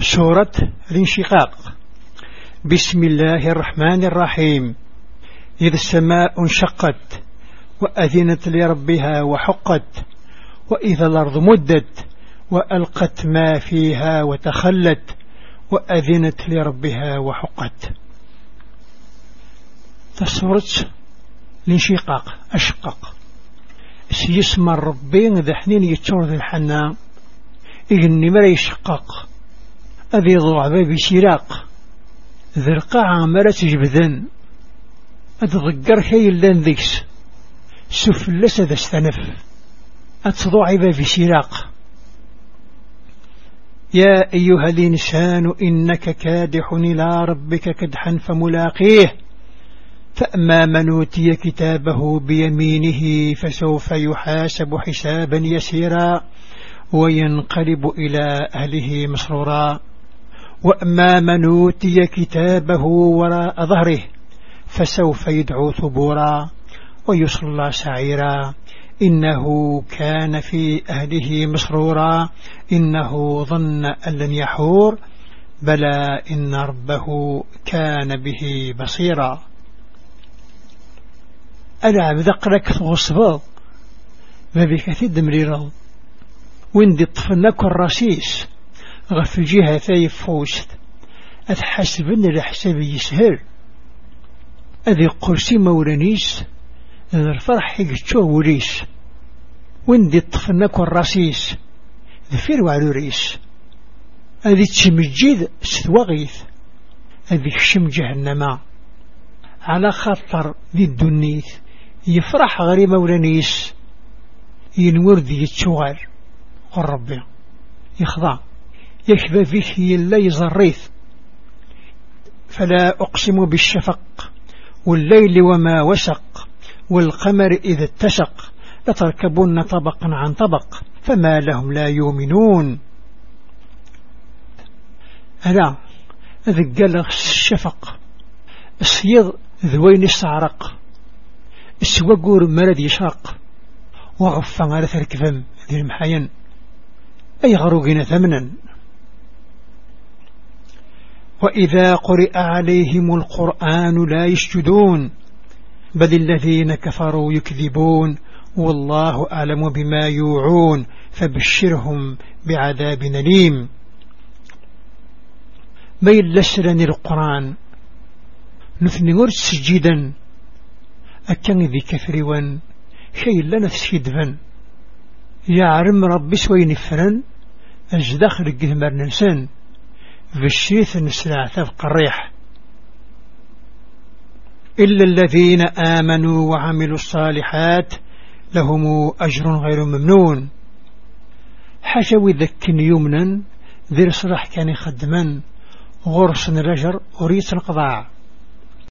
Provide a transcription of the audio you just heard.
سورة الانشقاق. بسم الله الرحمن الرحيم. إذا السماء انشقت وأذنت لربها وحقت وإذا الأرض مدت وألقت ما فيها وتخلت وأذنت لربها وحقت. تصورت الانشقاق أشقق سيسمى الربين ذا حنين يتشور ذا الحنا إغني مرا يشقق أذي ضعبا بشراق ذي القاعة مرا تجبذن أتضقر كي اللان ذيكس سفلس ذا استنف. أتضعبا بشراق يا أيها الإنسان إنك كادح إلى ربك كدحا فملاقيه. فأما من أوتي كتابه بيمينه فسوف يحاسب حسابا يسيرا وينقلب إلى أهله مسرورا. وأما من أوتي كتابه وراء ظهره فسوف يدعو ثبورا ويصلى سعيرا. إنه كان في أهله مسرورا. إنه ظن أن لن يحور. بلى إن ربه كان به بصيرا. ألا بذقرك غصبا ما بك تدمريرا وندي طفنك الرسيس؟ غف ثايف فوست أتحسبن الحساب يسهل أذي قرسي مورانيس ذا الفرح يقتشوه وريس. وندي طفنك الرسيس ذفير وعلوريس أذي تشمجيد ستواغيث أذي خشم جهنم. على خطر ذي الدنيث يفرح غري مولانيس ينور ذي يتشوغر. والربي يخضع. يكبى فيه يلا يزريث. فلا أقسم بالشفق والليل وما وسق والقمر إذا اتسق لتركبن طبقا عن طبق فما لهم لا يؤمنون. ألا ذقل الشفق السيض ذوين السعرق السوقور مرد يشرق وغفا على ثركفم ذي المحيان أي غروقنا ثمنا؟ وإذا قرئ عليهم القرآن لا يسجدون بل الذين كفروا يكذبون والله أعلم بما يوعون فبشرهم بعذاب نليم ميل لسرن القرآن نثني سجيدا أكن ذي كثريوان شيء لنا تسيدفن يا عرم ربي سوي نفرن أجدخل الجهمر ننسان بالشيث نسرع ثفق الريح. إلا الذين آمنوا وعملوا الصالحات لهم أجر غير ممنون. حشو ذك يمنا ذي صلاح كان يخدما غرس الرجر وريس القضاء.